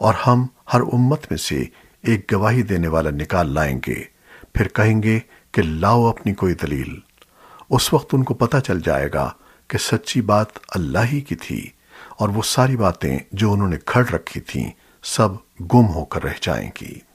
اور ہم ہر امت میں سے ایک گواہی دینے والا نکال لائیں گے۔ پھر کہیں گے کہ لاؤ اپنی کوئی دلیل۔ اس وقت ان کو پتہ چل جائے گا کہ سچی بات اللہ ہی کی تھی اور وہ ساری باتیں جو انہوں نے کھڑ رکھی تھیں سب گم ہو کر رہ جائیں گی۔